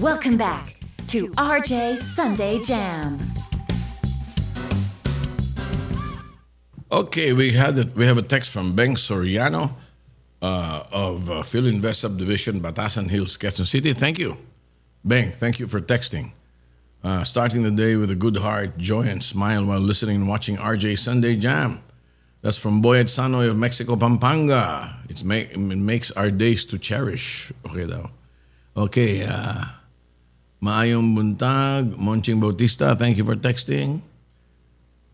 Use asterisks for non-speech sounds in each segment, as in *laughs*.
Welcome back to RJ Sunday Jam. Okay, we had it. We have a text from Ben Soriano uh, of uh, Filinvest Subdivision, Batasan Hills, Quezon City. Thank you, Ben. Thank you for texting. Uh, starting the day with a good heart, joy, and smile while listening and watching RJ Sunday Jam. That's from Boyet Sanoy of Mexico, Pampanga. It's it makes our days to cherish. Okay. Okay, uh, Maayong Buntag, Monching Bautista, thank you for texting.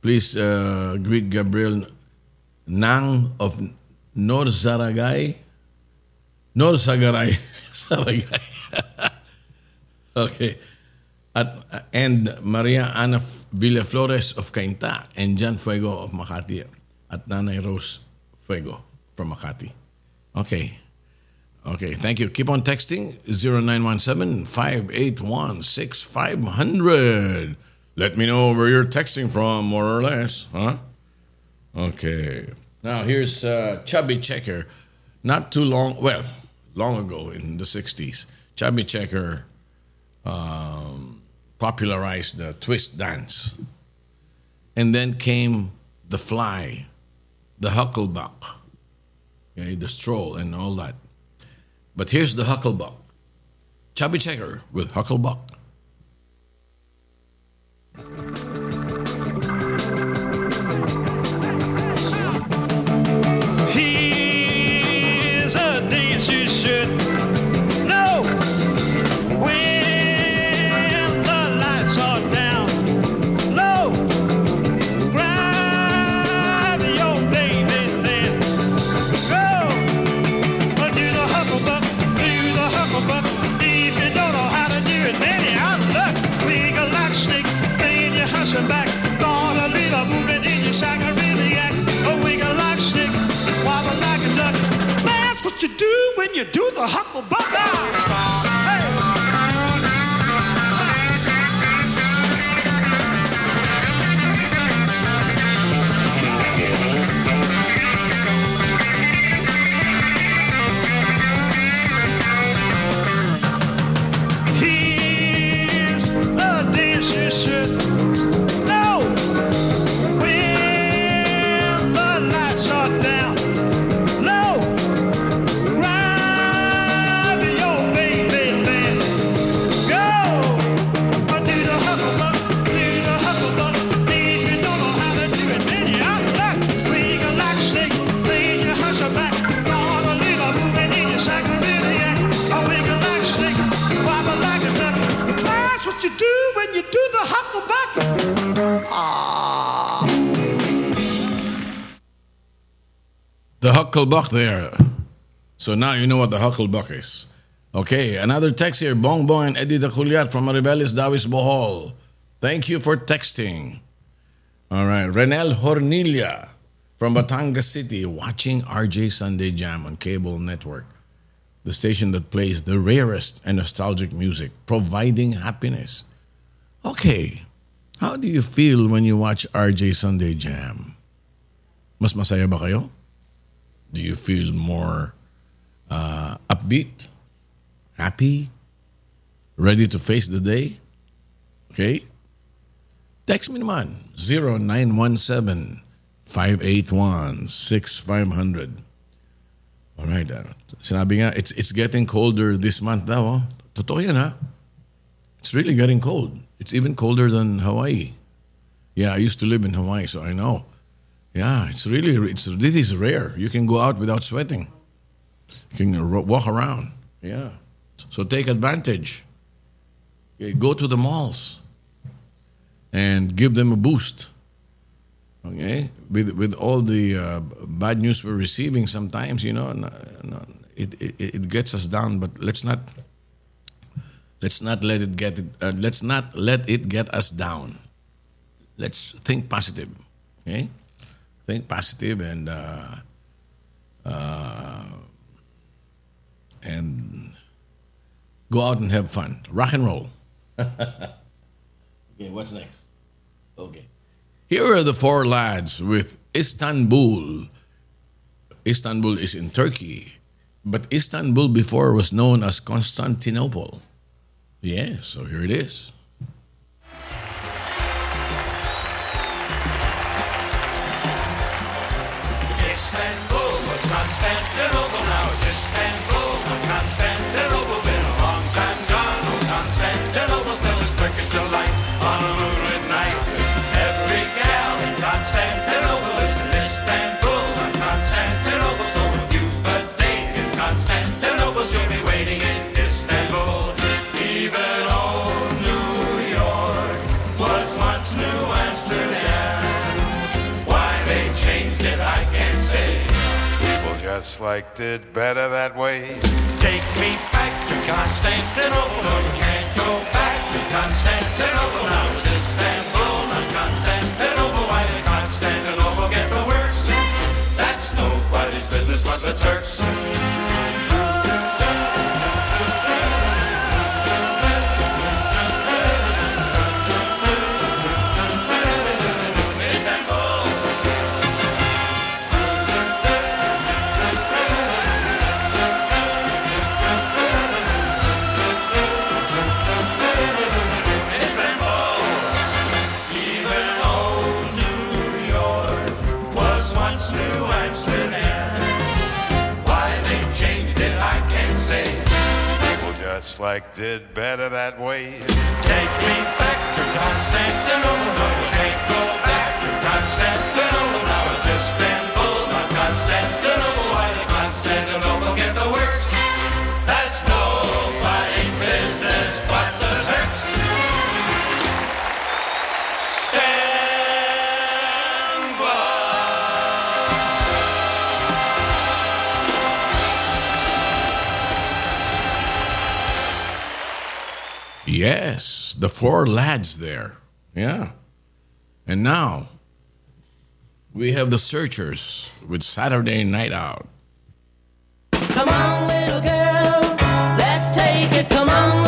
Please uh, greet Gabriel Nang of Nor Saragay. Nor Sagaray. *laughs* Saragay. *laughs* okay. At, and Maria Ana Villaflores of Cainta and John Fuego of Makati at Nanay Rose Fuego from Makati. Okay. Okay, thank you. Keep on texting 0917-581-6500. Let me know where you're texting from, more or less. Huh? Okay. Now, here's uh, Chubby Checker. Not too long, well, long ago in the 60s, Chubby Checker um, popularized the twist dance. And then came the fly, the hucklebuck, okay, the stroll, and all that. But here's the hucklebuck. Chubby Checker with Hucklebuck. Hucklebuck there. So now you know what the Hucklebuck is. Okay, another text here. Bong Bong and Eddie Daculiat from Mariveles Dauis Bohol. Thank you for texting. All right, Renel Hornilia from Batangas City watching RJ Sunday Jam on Cable Network, the station that plays the rarest and nostalgic music, providing happiness. Okay, how do you feel when you watch RJ Sunday Jam? Mas masaya ba kayo? Do you feel more uh, upbeat, happy, ready to face the day? Okay? Text me naman, 0917 581 6500. All right. Uh, sinabi nga, it's, it's getting colder this month daw. Oh. Totoo yan ha. It's really getting cold. It's even colder than Hawaii. Yeah, I used to live in Hawaii, so I know. Yeah, it's really it's this is rare. You can go out without sweating. You can walk around. Yeah. So take advantage. Go to the malls and give them a boost. Okay, with with all the uh, bad news we're receiving, sometimes you know, it, it it gets us down. But let's not let's not let it get. Uh, let's not let it get us down. Let's think positive. Okay, think positive and uh, uh, and go out and have fun. Rock and roll. *laughs* okay, what's next? Okay. Here are the four lads with Istanbul. Istanbul is in Turkey, but Istanbul before was known as Constantinople. Yes, yeah, so here it is. Istanbul was Constantinople, now it's Istanbul, Constantinople. just liked it better that way. Take me back to Constantinople. No, you can't go back to Constantinople. Now it's Istanbul, not Constantinople. Why did Constantinople get the worst? That's nobody's business but the Turks. looks like did better that way. Take me back to Constantinople. Can't go back to Constantinople. Now it's Istanbul. Yes, the four lads there. Yeah. And now we have the Searchers with Saturday Night Out. Come on, little girl, let's take it. Come on,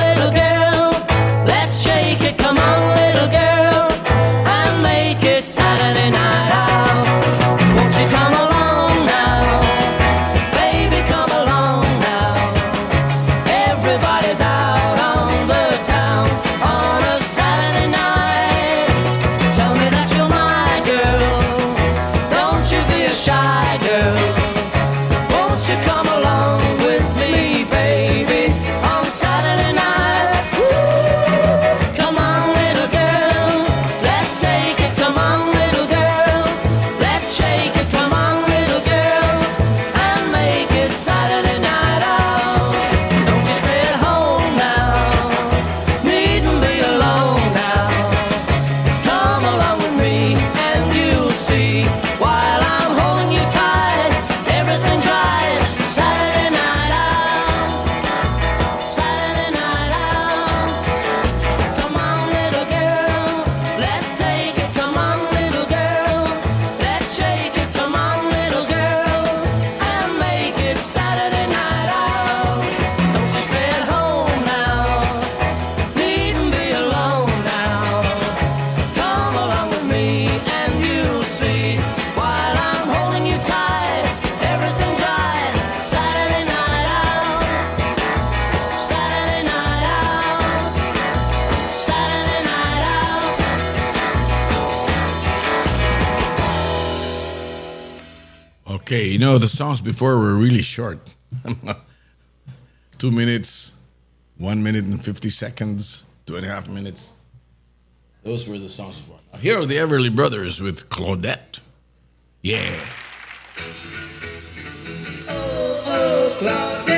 No, the songs before were really short. *laughs* two minutes, one minute and 50 seconds, two and a half minutes. Those were the songs before. Now, here are the Everly Brothers with Claudette. Yeah. Oh, oh, Claudette.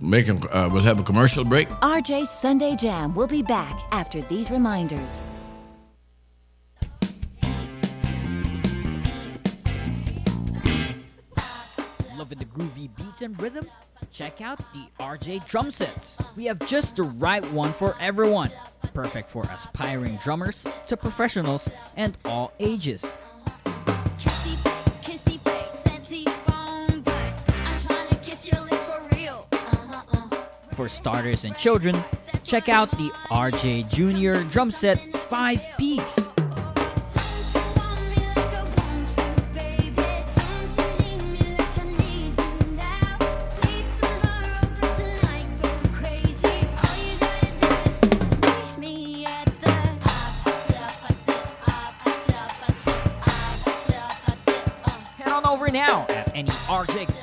Make a, uh, we'll have a commercial break. RJ's Sunday Jam will be back after these reminders. Loving the groovy beats and rhythm? Check out the RJ drum sets. We have just the right one for everyone. Perfect for aspiring drummers to professionals and all ages. For starters and children, check out the RJ Junior drum set 5 piece.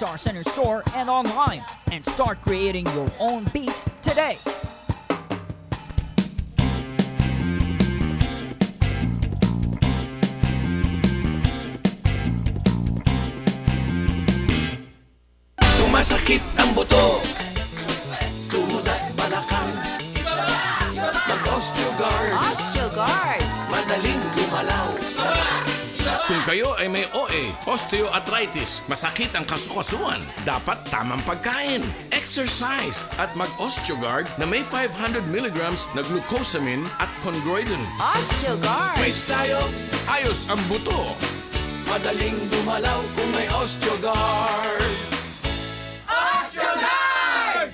Guitar Center store and online. And start creating your own beats today. Sumasakit ang buto Tuhod at balakang. Mag-osteogard Osteogard. Kung kayo ay may OA, osteoarthritis, masakit ang kasukasuan, dapat tamang pagkain, exercise, at mag-osteogard na may 500 milligrams na glucosamine at chondroitin. Osteogard. Quiz tayo Ayos ang buto! Madaling gumalaw kung may osteogard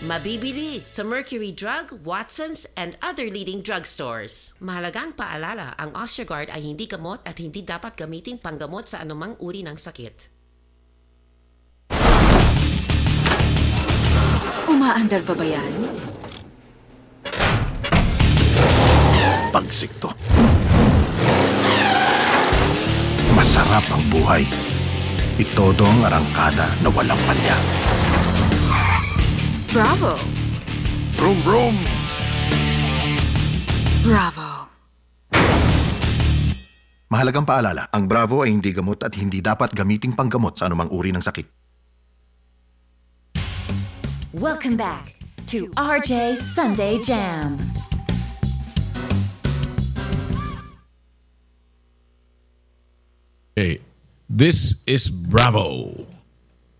Mabibili sa Mercury Drug, Watson's, and other leading drugstores. Mahalagang paalala, ang Osteogard ay hindi gamot at hindi dapat gamitin panggamot sa anumang uri ng sakit. Umaandar pa ba yan? Pagsikto. Masarap ang buhay. Itodo ang arangkada na walang palya. Bravo! Brum brum! Bravo! Mahalagang paalala, ang Bravo ay hindi gamot at hindi dapat gamiting panggamot sa anumang uri ng sakit. Welcome back to RJ's Sunday Jam. Hey, this is Bravo.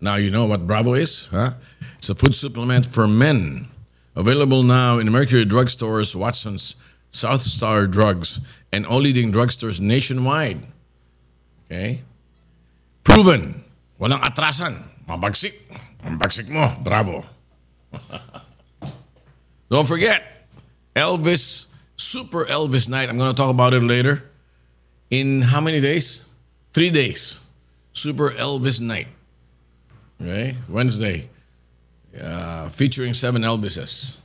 Now you know what Bravo is, huh? It's a food supplement for men. Available now in Mercury drugstores, Watson's, South Star Drugs, and all leading drugstores nationwide. Okay? Proven. Walang atrasan. Mabagsik. Mabagsik mo. Bravo. *laughs* Don't forget, Elvis, Super Elvis Night. I'm going to talk about it later. In how many days? Three days. Super Elvis Night. Okay? Wednesday. Uh, featuring seven Elvises.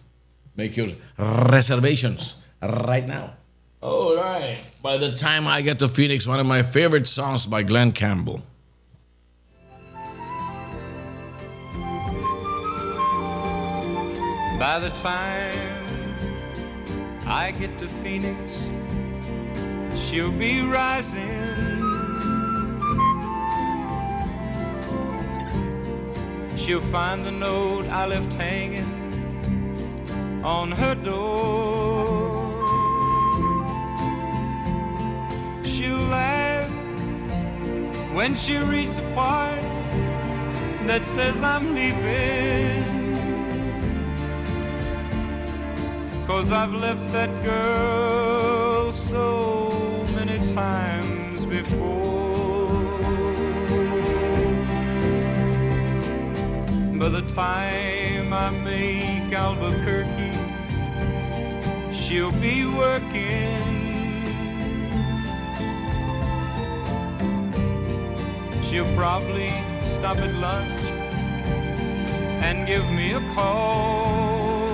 Make your reservations right now. All right. By the time I get to Phoenix, one of my favorite songs by Glen Campbell. By the time I get to Phoenix, she'll be rising. She'll find the note I left hanging on her door. She'll laugh when she reads the part that says I'm leaving. Cause I've left that girl so many times before. The time I make Albuquerque, she'll be working. She'll probably stop at lunch and give me a call.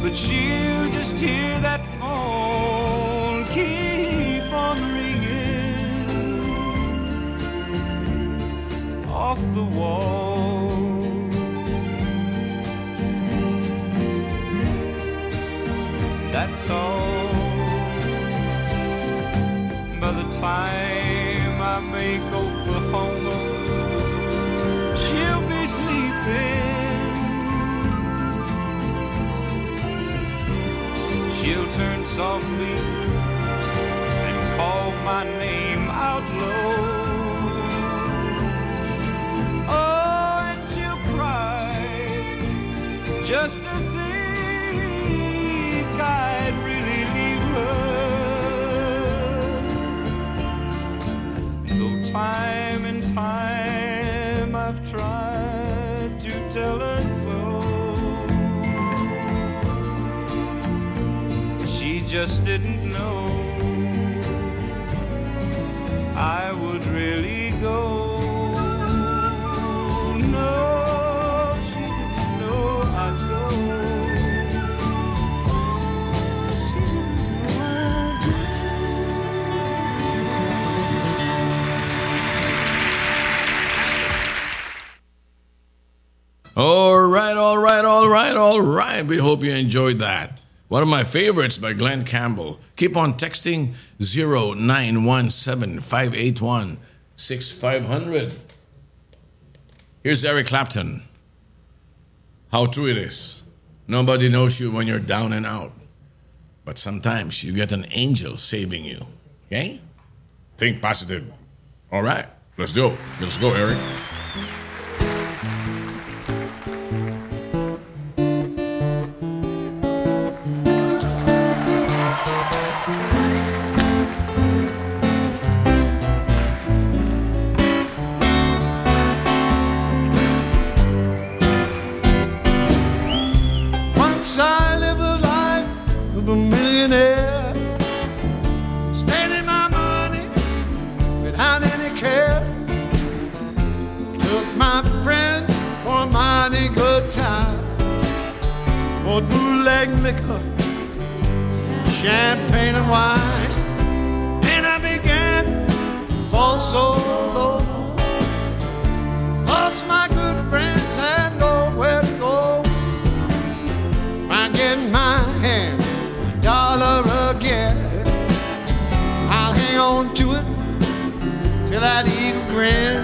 But she'll just hear that off the wall. That's all. By the time I make Oklahoma, she'll be sleeping. She'll turn softly and call my name out low. just to think I'd really leave her. Though time and time I've tried to tell her so, she just didn't know. I All right, all right, all right, all right. We hope you enjoyed that. One of my favorites by Glen Campbell. Keep on texting 0917 Here's Eric Clapton. How true it is. Nobody knows you when you're down and out. But sometimes you get an angel saving you. Okay? Think positive. All right, let's go. Let's go, Eric. friend.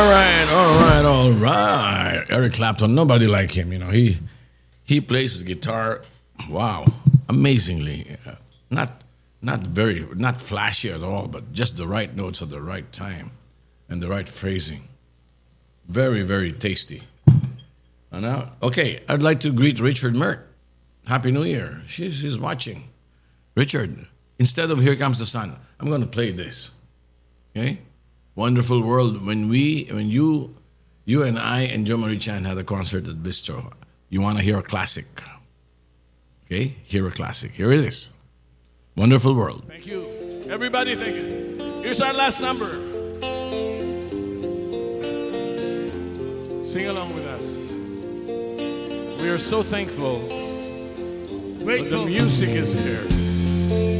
All right, all right, all right. Eric Clapton, nobody like him. You know, he he plays his guitar. Wow, amazingly, uh, not not very not flashy at all, but just the right notes at the right time and the right phrasing. Very, very tasty. And now, okay, I'd like to greet Richard Merk. Happy New Year. She's, she's watching. Richard, instead of Here Comes the Sun, I'm going to play this. Okay? Wonderful World. When we, when you, you and I and Jose Mari Chan had a concert at Bistro, you want to hear a classic. Okay? Hear a classic. Here it is. Wonderful World. Thank you. Everybody, thank you. Here's our last number. Sing along with us. We are so thankful that the music is here.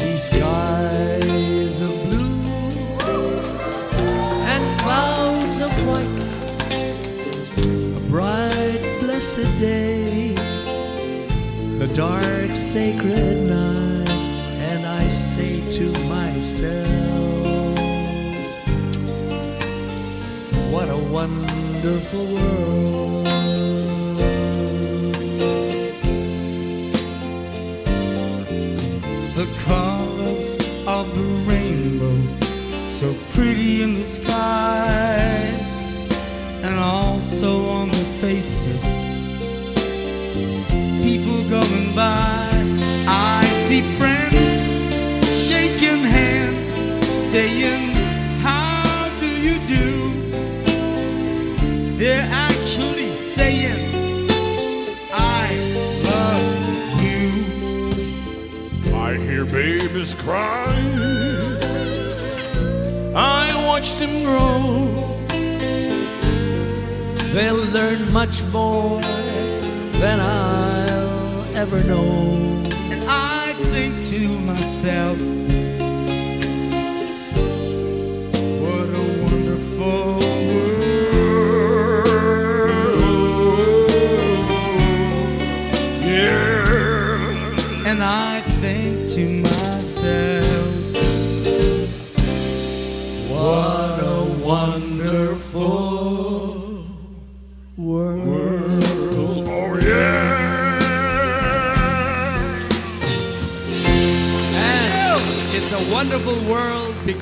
See skies of blue and clouds of white. A bright, blessed day, the dark, sacred night, and I say to myself, What a wonderful world. Going by i see friends shaking hands saying how do you do they're actually saying i love you I hear babies cry. I watched them grow. They'll learn much more than I'll ever know. And I think to myself,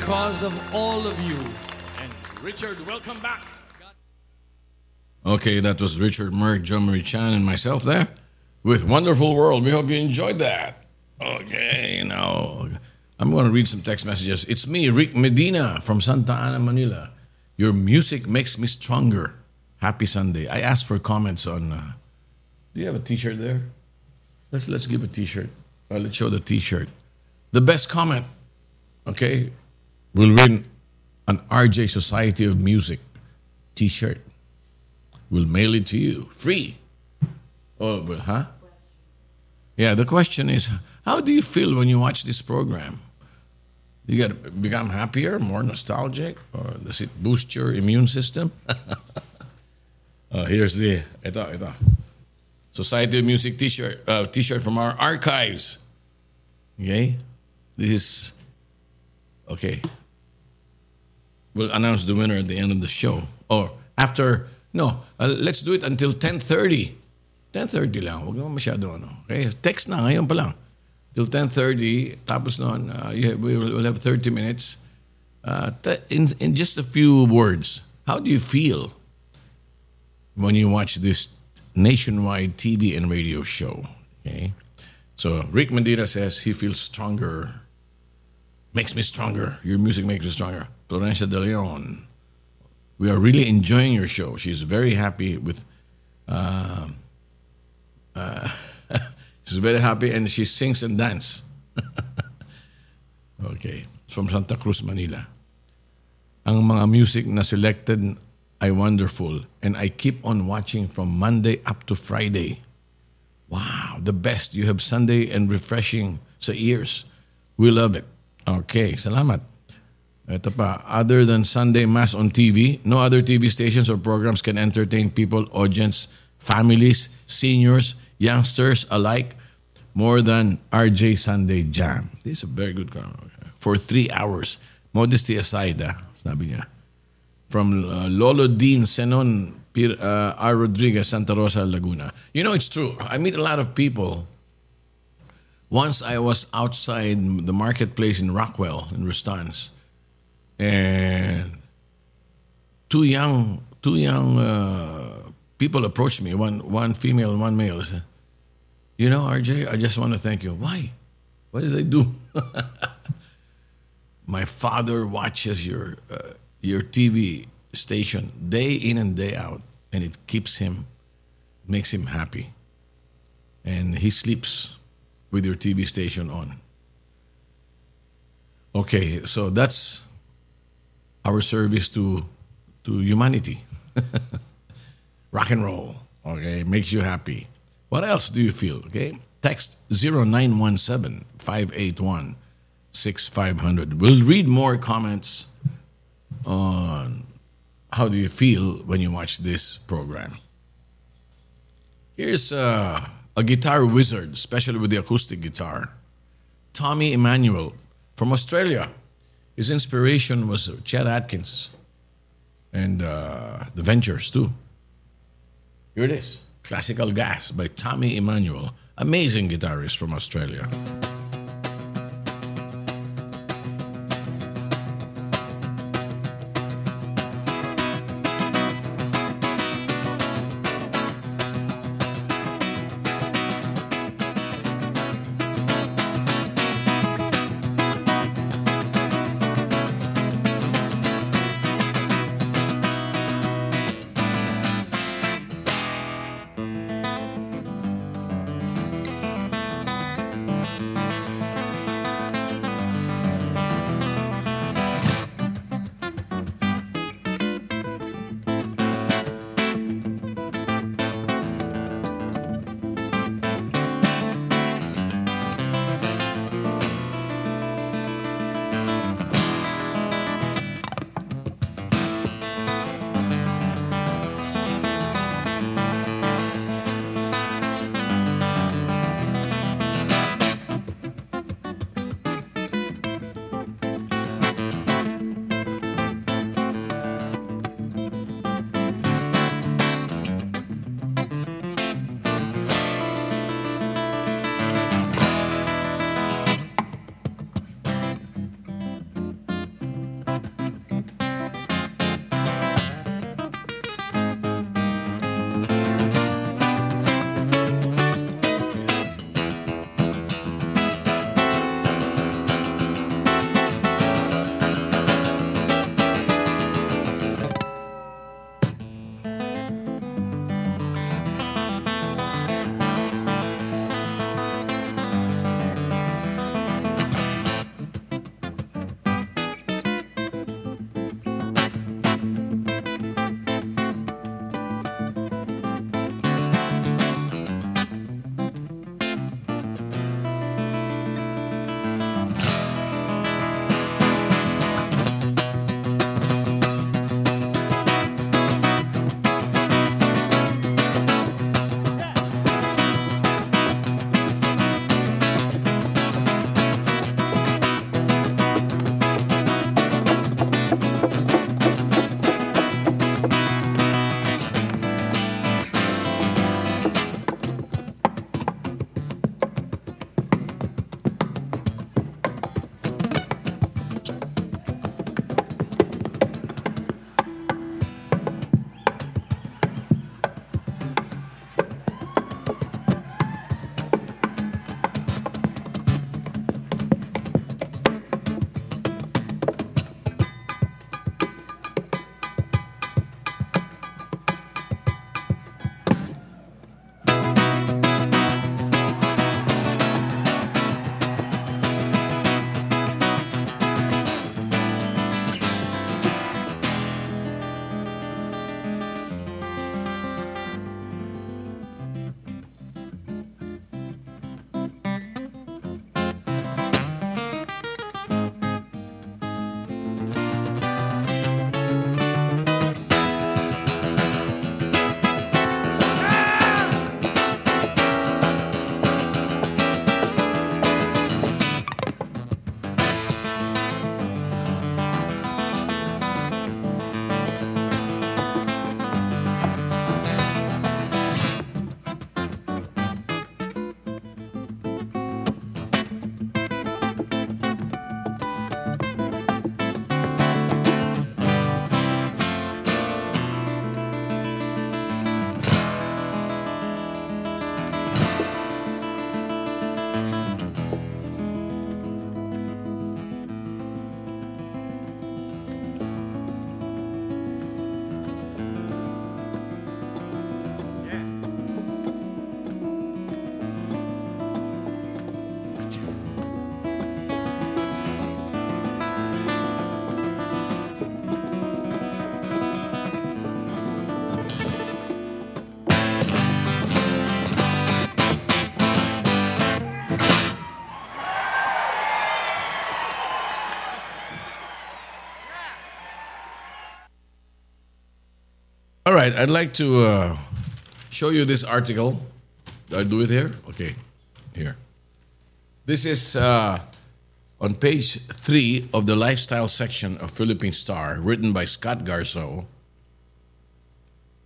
because of all of you. And Richard, welcome back. Okay, that was Richard Merk, Jose Mari Chan, and myself there with Wonderful World. We hope you enjoyed that. Okay, now I'm going to read some text messages. It's me, Rick Medina from Santa Ana, Manila. Your music makes me stronger. Happy Sunday. I asked for comments on. Uh, do you have a T-shirt there? Let's let's give a T-shirt. Uh, let's show the T-shirt. The best comment, okay, will win an RJ Society of Music T-shirt. We'll mail it to you free. Oh, well, huh? Yeah, the question is how do you feel when you watch this program? You get become happier, more nostalgic, or does it boost your immune system? *laughs* oh, here's the ito, ito. Society of Music T-shirt, uh, T-shirt from our archives. Okay, this is okay. We'll announce the winner at the end of the show, or after. No, uh, let's do it until 10:30. 10.30 lang. Naman masyado ano. Okay? Text na ngayon pa lang. Till 10.30. Tapos noon, uh, we will we'll have 30 minutes. Uh, in, in just a few words, how do you feel when you watch this nationwide TV and radio show? Okay? So Rick Mandira says he feels stronger. Makes me stronger. Your music makes me stronger. Florencia De Leon. We are really enjoying your show. She's very happy with... Uh, uh, *laughs* she's very happy and she sings and dance. *laughs* okay. From Santa Cruz, Manila. Ang mga music na selected ay wonderful and I keep on watching from Monday up to Friday. Wow, the best. You have Sunday and refreshing sa ears. We love it. Okay, salamat. Ito pa, other than Sunday Mass on TV, no other TV stations or programs can entertain people, audience, families, seniors, youngsters alike more than RJ Sunday Jam. This is a very good comment. For three hours. Modesty aside, ah, sabi niya. From uh, Lolo Dean Senon Pir, uh, R. Rodriguez, Santa Rosa, Laguna. You know, it's true. I meet a lot of people. Once I was outside the marketplace in Rockwell, in Rustans, and two young, two young uh, people approached me. One, one female and one male. Said, "You know, RJ, I just want to thank you. Why? What did I do? *laughs* My father watches your uh, your TV station day in and day out, and it keeps him, makes him happy, and he sleeps with your TV station on. Okay, so that's our service to to humanity. *laughs* Rock and roll, okay, makes you happy. What else do you feel? Okay, text 0917 581 6500. We'll read more comments on how do you feel when you watch this program. Here's uh, a guitar wizard, especially with the acoustic guitar. Tommy Emmanuel from Australia. His inspiration was Chet Atkins and uh, the Ventures too. Here it is Classical Gas by Tommy Emmanuel, amazing guitarist from Australia. Right, I'd like to uh, show you this article. Do I do it here? Okay, here. This is uh, on page three of the lifestyle section of Philippine Star, written by Scott Garceau.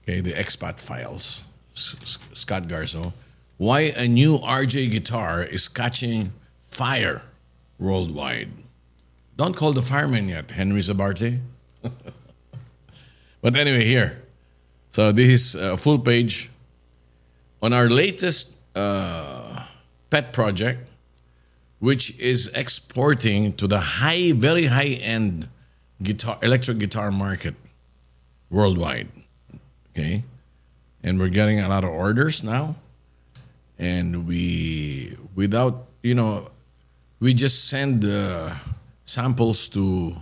Okay, the expat files. Scott Garceau. Why a new RJ guitar is catching fire worldwide. Don't call the fireman yet, Henry Zabarte. *laughs* but anyway, here. So this is a full page on our latest uh, pet project, which is exporting to the high, very high end guitar, electric guitar market worldwide. Okay, and we're getting a lot of orders now, and we without you know, we just send uh, samples to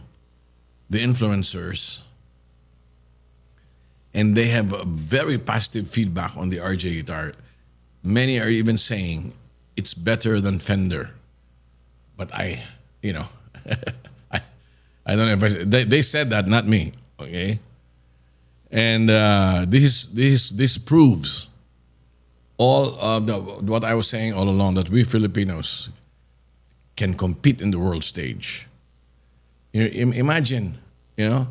the influencers and they have a very positive feedback on the RJ guitar. Many are even saying it's better than Fender. But I, you know, *laughs* I, I don't know if I, they, they said that, not me. Okay, and uh, this this this proves all of the, what I was saying all along that we Filipinos can compete in the world stage. You know, im- imagine, you know,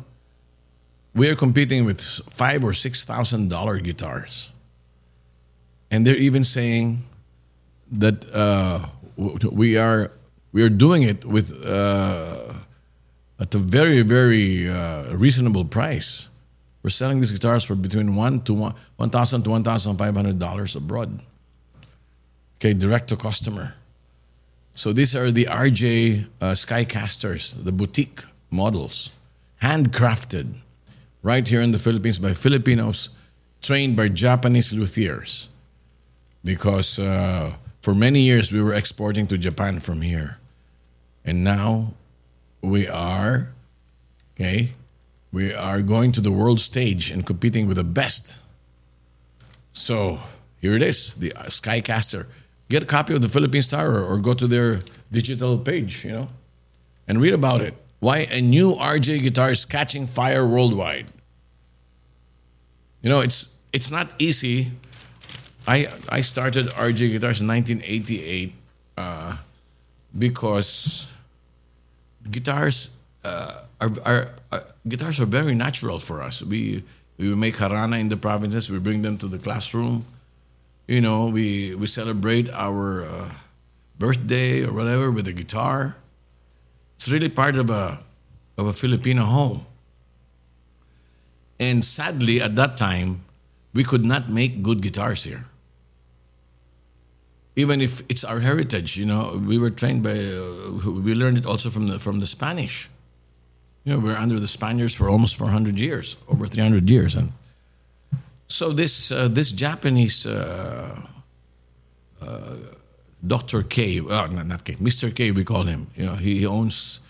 we are competing with five or six thousand dollar guitars, and they're even saying that uh, we are we are doing it with uh, at a very very uh, reasonable price. We're selling these guitars for between one to one one thousand to one thousand five hundred dollars abroad. Okay, direct to customer. So these are the RJ uh, Skycasters, the boutique models, handcrafted right here in the Philippines by Filipinos trained by Japanese luthiers. Because uh, for many years we were exporting to Japan from here. And now we are, okay, we are going to the world stage and competing with the best. So here it is, the uh, Skycaster. Get a copy of the Philippine Star or, or go to their digital page, you know, and read about it. Why a new RJ guitar is catching fire worldwide. You know, it's it's not easy. I I started RJ guitars in 1988 uh, because guitars uh, are, are uh, guitars are very natural for us. We we make harana in the provinces. We bring them to the classroom. You know, we we celebrate our uh, birthday or whatever with a guitar. It's really part of a of a Filipino home. And sadly, at that time, we could not make good guitars here. Even if it's our heritage, you know, we were trained by, uh, we learned it also from the from the Spanish. You know, we're under the Spaniards for almost 400 years, over 300 years, and so this uh, this Japanese uh, uh, Dr. K, well, not, not K, Mr. K, we call him. You know, he, owns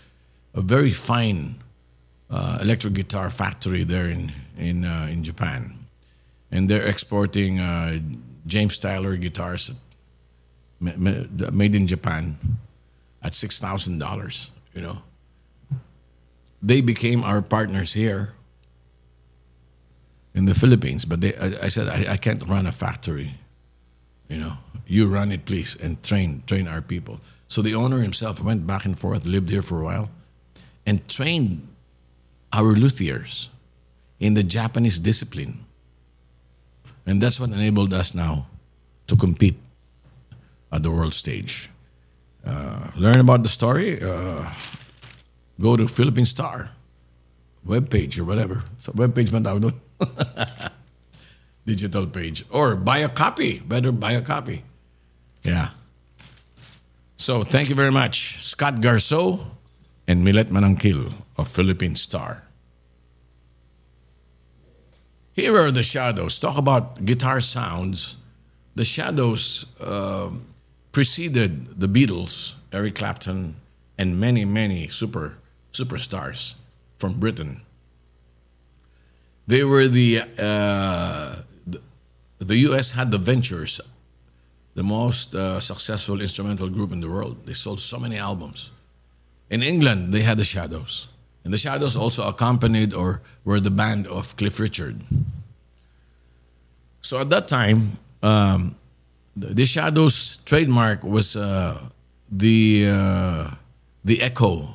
a very fine uh, electric guitar factory there in in uh, in Japan, and they're exporting uh, James Tyler guitars ma- ma- made in Japan at six thousand dollars. You know, they became our partners here in the Philippines, but they, I, I said I, I can't run a factory. You know, you run it, please, and train train our people. So the owner himself went back and forth, lived here for a while, and trained our luthiers in the Japanese discipline. And that's what enabled us now to compete at the world stage. Uh, learn about the story, uh, go to Philippine Star webpage or whatever. So webpage tawag *laughs* doon. Digital page. Or buy a copy. Better buy a copy. Yeah. So thank you very much, Scott Garceau and Millet Mananquil of Philippine Star. Here are the Shadows. Talk about guitar sounds. The Shadows um preceded the Beatles, Eric Clapton, and many, many super superstars from Britain. They were the uh, the, U.S. had the Ventures, the most uh, successful instrumental group in the world. They sold so many albums. In England, they had the Shadows, and the Shadows also accompanied or were the band of Cliff Richard. So at that time, um, the, the Shadows trademark was uh, the uh, the echo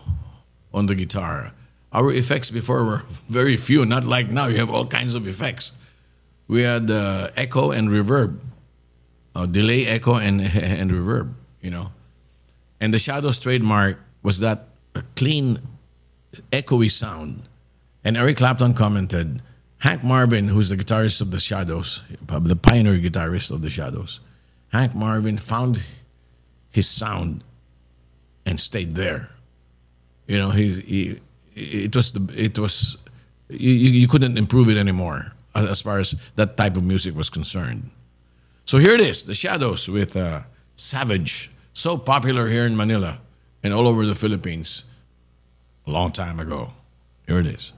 on the guitar. Our effects before were very few, not like now. You have all kinds of effects. We had uh, echo and reverb, uh, delay, echo, and *laughs* and reverb. You know, and the Shadows trademark was that clean, echoey sound. And Eric Clapton commented, Hank Marvin, who's the guitarist of the Shadows, the pioneer guitarist of the Shadows, Hank Marvin found his sound and stayed there. You know, he, he it was the it was you, you couldn't improve it anymore as far as that type of music was concerned. So here it is, the Shadows with uh, Savage, so popular here in Manila and all over the Philippines a long time ago. Here it is.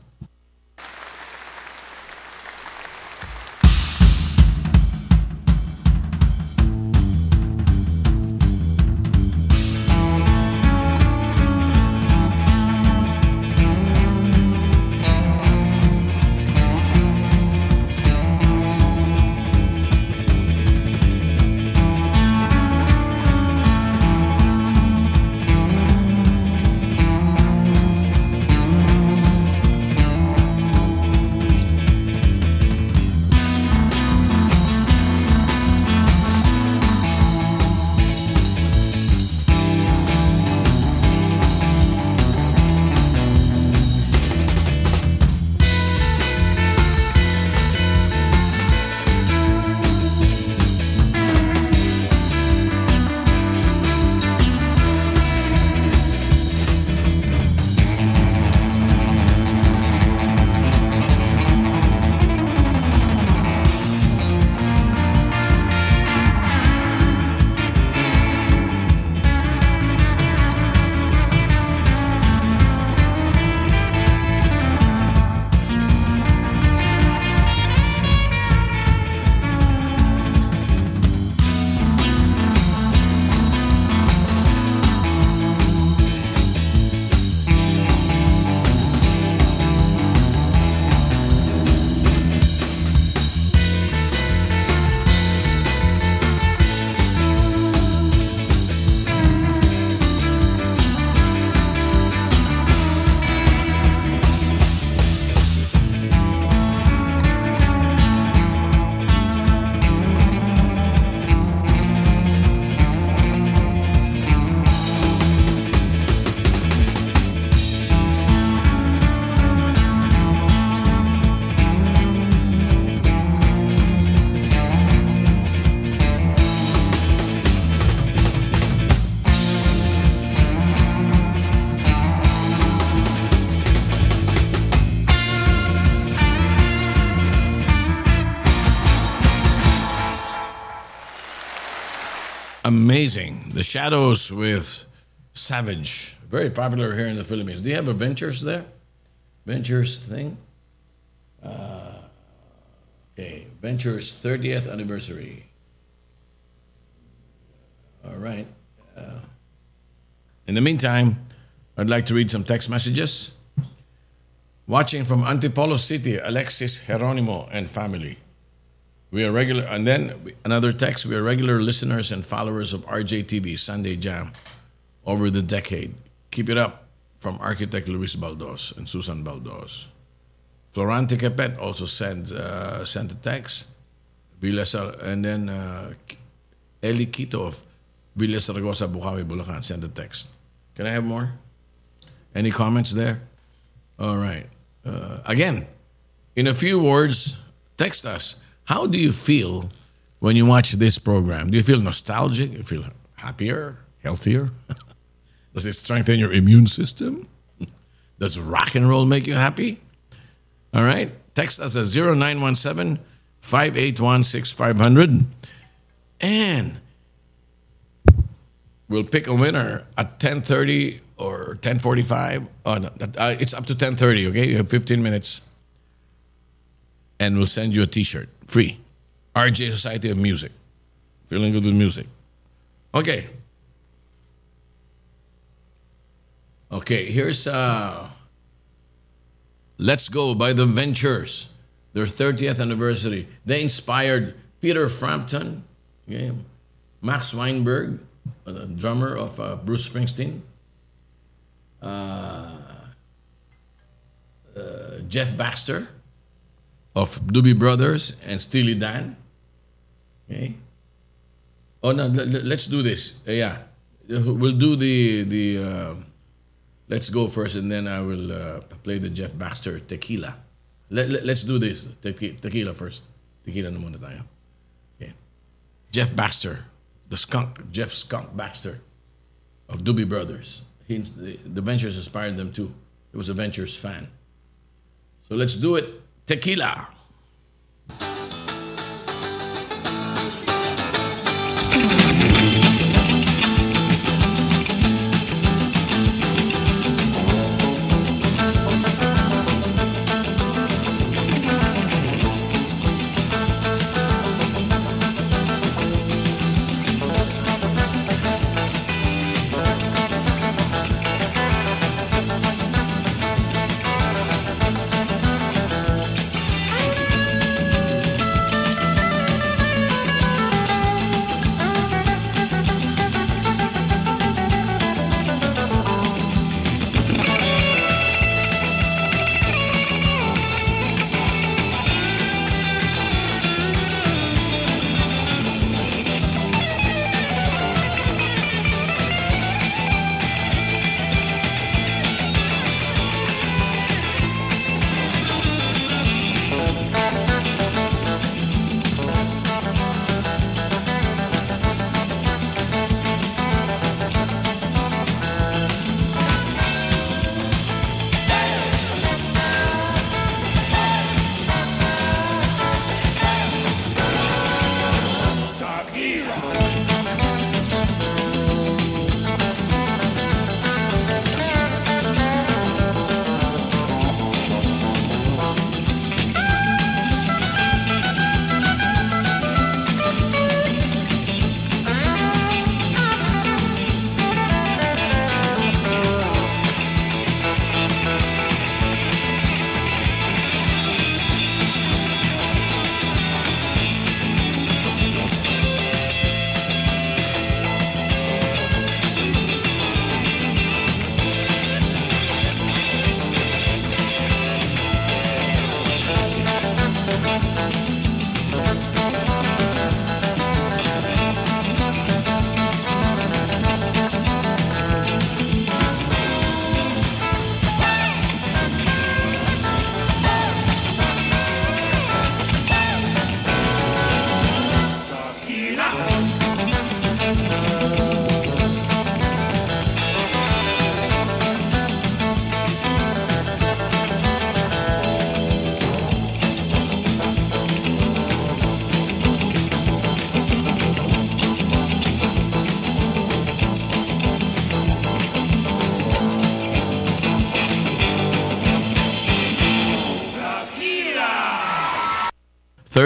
Amazing. The Shadows with Savage. Very popular here in the Philippines. Do you have a Ventures there? Ventures thing? Uh, okay. Ventures 30th anniversary. All right. Uh, in the meantime, I'd like to read some text messages. Watching from Antipolo City, Alexis Geronimo and family. We are regular, and then another text. We are regular listeners and followers of RJTV Sunday Jam over the decade. Keep it up from architect Luis Baldos and Susan Baldos. Florante Capet also sent uh, sent a text. Villa and then uh, Eli Quito of Villa Saragosa, Bocaue, Bulacan sent a text. Can I have more? Any comments there? All right. Uh, again, in a few words, text us. How do you feel when you watch this program? Do you feel nostalgic? Do you feel happier, healthier? *laughs* Does it strengthen your immune system? *laughs* Does rock and roll make you happy? All right. Text us at 0917 581 6500. And we'll pick a winner at 10.30 or 10.45. Oh, no, uh, it's up to 10.30, okay? You have 15 minutes. And we'll send you a t-shirt, free. RJ Society of Music. Feeling good with music. Okay. Okay, here's uh Let's Go by the Ventures. Their 30th anniversary. They inspired Peter Frampton, okay, Max Weinberg, uh, drummer of uh, Bruce Springsteen, uh, uh, Jeff Baxter of Doobie Brothers and Steely Dan. Okay. Oh no, let, let- let's do this. Uh, yeah, we'll do the the. Uh, let's go first, and then I will uh, play the Jeff Baxter Tequila. Let, let, let's do this Tequi- tequila first. Tequila na muna tayo. Okay. Jeff Baxter, the skunk, Jeff Skunk Baxter of Doobie Brothers. He, the, the Ventures inspired them too. He was a Ventures fan. So let's do it. Tequila.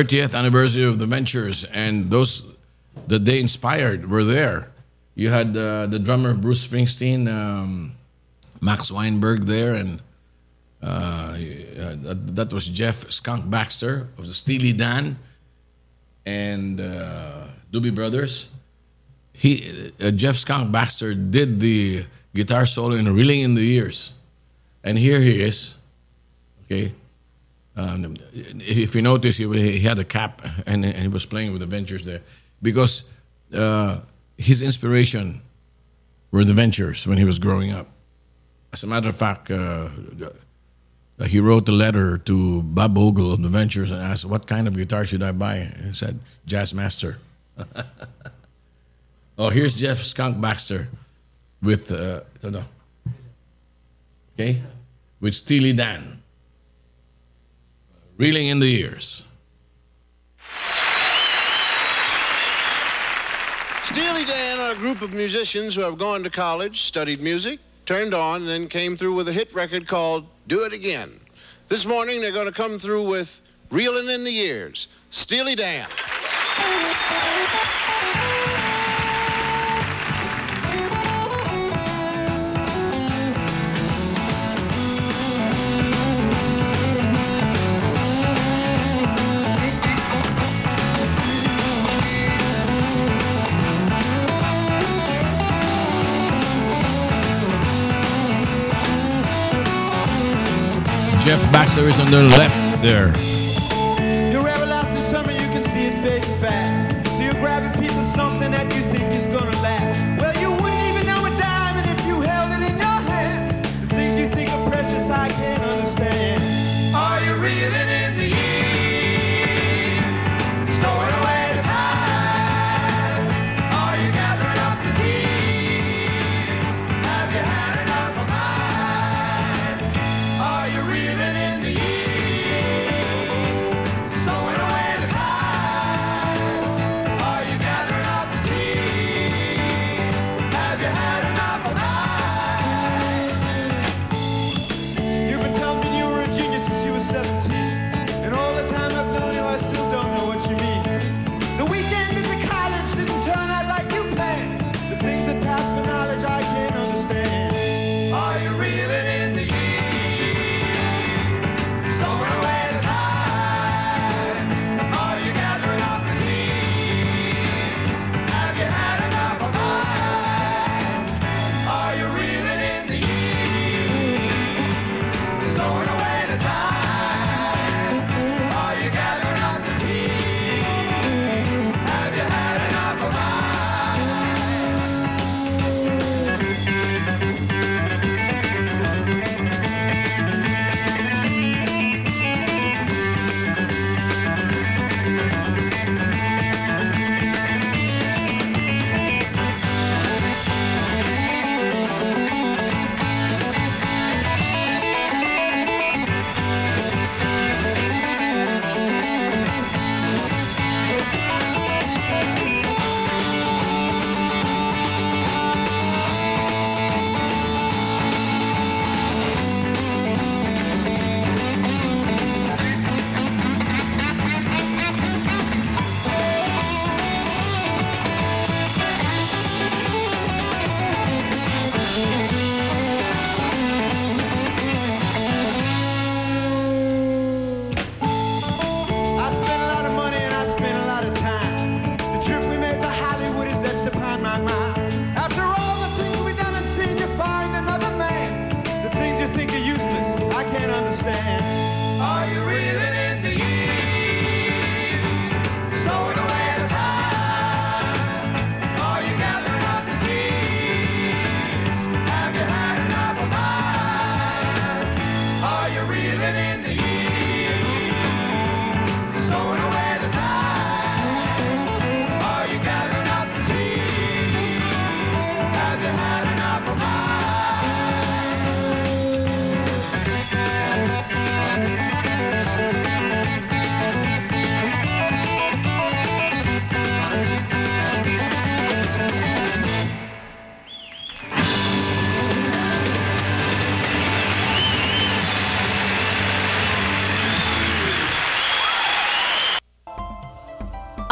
Thirtieth anniversary of the Ventures, and those that they inspired were there. You had uh, the drummer of Bruce Springsteen, um, Max Weinberg, there, and uh, uh, that, that was Jeff Skunk Baxter of the Steely Dan and uh, Doobie Brothers. He uh, Jeff Skunk Baxter did the guitar solo in "Reeling in the Years," and here he is. Okay, um, if you notice, he, he had a cap and, and he was playing with the Ventures there because uh, his inspiration were the Ventures when he was growing up. As a matter of fact, uh, he wrote a letter to Bob Bogle of the Ventures and asked, "What kind of guitar should I buy?" And he said, "Jazz Master." *laughs* oh, here's Jeff Skunk Baxter with, uh, okay, with Steely Dan. Reeling in the Years. Steely Dan are a group of musicians who have gone to college, studied music, turned on, and then came through with a hit record called Do It Again. This morning they're going to come through with Reeling in the Years. Steely Dan. Jeff Baxter is on the left there.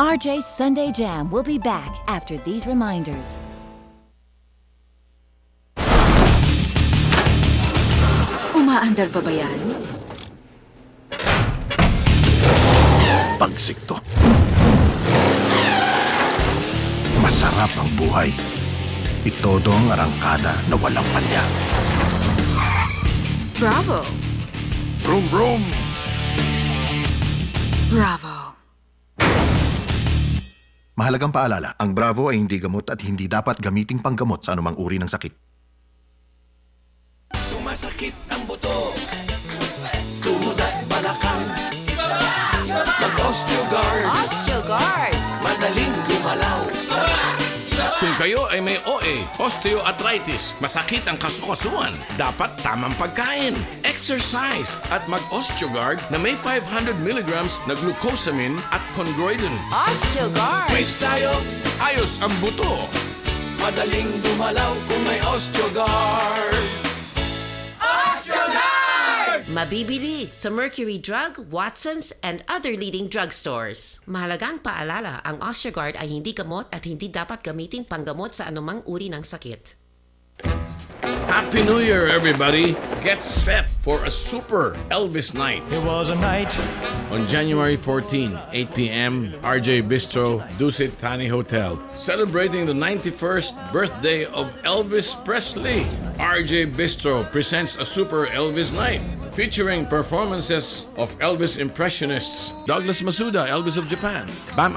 RJ's Sunday Jam will be back after these reminders. Umaandar pa ba yan? Pagsikto. Masarap ang buhay. Itodo ang arangkada na walang palya. Bravo! Brum brum! Bravo! Mahalagang paalala, ang Bravo ay hindi gamot at hindi dapat gamiting panggamot sa anumang uri ng sakit. Sumasakit ang buto Tuhod at balakang Mag-Osteogard Osteogard! Kung kayo ay may OA, osteoarthritis, masakit ang kasukasuan, dapat tamang pagkain, exercise, at mag-Osteogard na may 500 milligrams na glucosamine at chondroitin. Osteogard! Quiz tayo Ayos ang buto! Madaling gumalaw kung may Osteogard Mabibili sa Mercury Drug, Watson's, and other leading drugstores. Mahalagang paalala, ang Osteogard ay hindi gamot at hindi dapat gamitin panggamot sa anumang uri ng sakit. Happy New Year, everybody! Get set for a super Elvis night. It was a night On January 14, 8 p.m., RJ Bistro, Dusit Thani Hotel, celebrating the 91st birthday of Elvis Presley. RJ Bistro presents a super Elvis night featuring performances of Elvis impressionists Douglas Masuda, Elvis of Japan, Bam